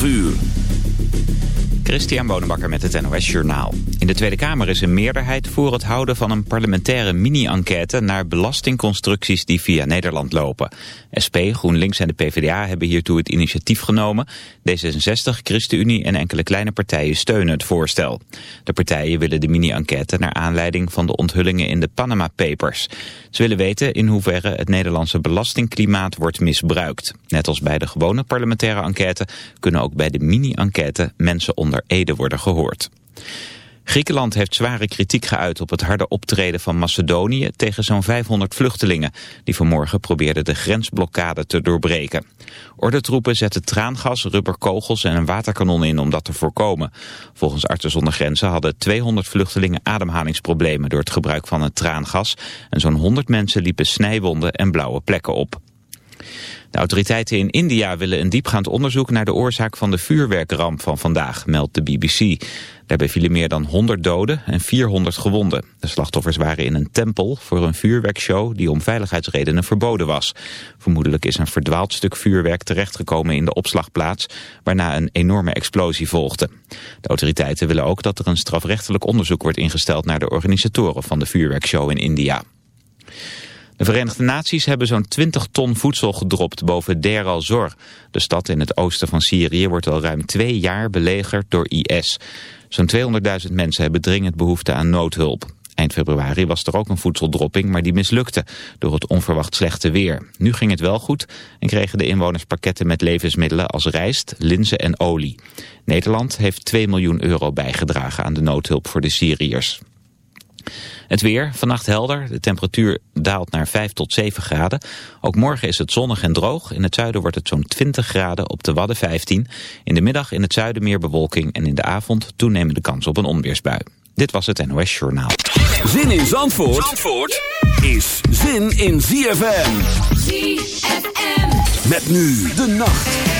12 uur. Christian Bonenbakker met het NOS Journaal. In de Tweede Kamer is een meerderheid voor het houden van een parlementaire mini-enquête naar belastingconstructies die via Nederland lopen. SP, GroenLinks en de PvdA hebben hiertoe het initiatief genomen. D66, ChristenUnie en enkele kleine partijen steunen het voorstel. De partijen willen de mini-enquête naar aanleiding van de onthullingen in de Panama Papers. Ze willen weten in hoeverre het Nederlandse belastingklimaat wordt misbruikt. Net als bij de gewone parlementaire enquête kunnen ook bij de mini-enquête mensen onder Ede worden gehoord. Griekenland heeft zware kritiek geuit op het harde optreden van Macedonië tegen zo'n 500 vluchtelingen die vanmorgen probeerden de grensblokkade te doorbreken. Ordentroepen zetten traangas, rubberkogels en een waterkanon in om dat te voorkomen. Volgens Artsen zonder Grenzen hadden 200 vluchtelingen ademhalingsproblemen door het gebruik van het traangas en zo'n 100 mensen liepen snijwonden en blauwe plekken op. De autoriteiten in India willen een diepgaand onderzoek naar de oorzaak van de vuurwerkramp van vandaag, meldt de BBC. Daarbij vielen meer dan 100 doden en 400 gewonden. De slachtoffers waren in een tempel voor een vuurwerkshow die om veiligheidsredenen verboden was. Vermoedelijk is een verdwaald stuk vuurwerk terechtgekomen in de opslagplaats, waarna een enorme explosie volgde. De autoriteiten willen ook dat er een strafrechtelijk onderzoek wordt ingesteld naar de organisatoren van de vuurwerkshow in India. De Verenigde Naties hebben zo'n 20 ton voedsel gedropt boven Der al-Zor. De stad in het oosten van Syrië wordt al ruim twee jaar belegerd door IS. Zo'n 200.000 mensen hebben dringend behoefte aan noodhulp. Eind februari was er ook een voedseldropping, maar die mislukte door het onverwacht slechte weer. Nu ging het wel goed en kregen de inwoners pakketten met levensmiddelen als rijst, linzen en olie. Nederland heeft 2 miljoen euro bijgedragen aan de noodhulp voor de Syriërs. Het weer, vannacht helder. De temperatuur daalt naar 5 tot 7 graden. Ook morgen is het zonnig en droog. In het zuiden wordt het zo'n 20 graden, op de Wadden 15. In de middag in het zuiden meer bewolking en in de avond toenemende kans op een onweersbui. Dit was het NOS Journaal. Zin in Zandvoort, Zandvoort is zin in ZFM. ZFM. Met nu de nacht.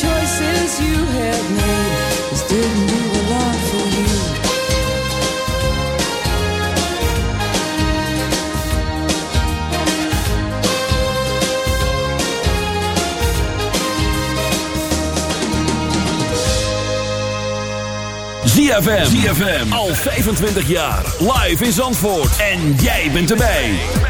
choices you have made just didn't do a lot for you. ZFM, ZFM, al 25 jaar, live in Zandvoort en jij bent erbij.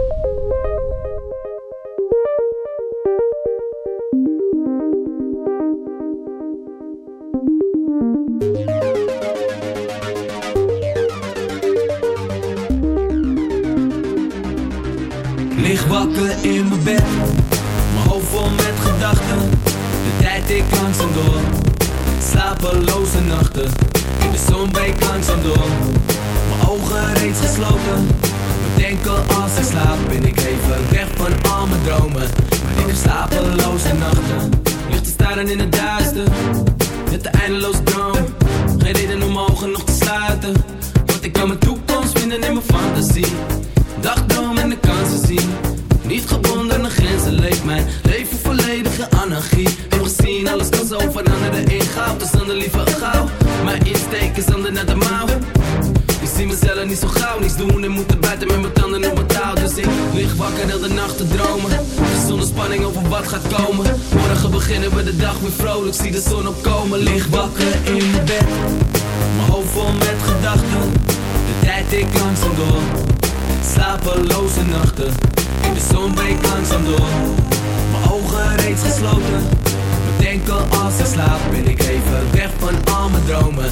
Morgen beginnen we de dag weer vrolijk, zie de zon opkomen. Lig wakker in bed, mijn hoofd vol met gedachten. De tijd ik langzaam door, slapeloze nachten. In de zon breekt langzaam door, mijn ogen reeds gesloten. Bedenken als ik slaap, ben ik even weg van al mijn dromen.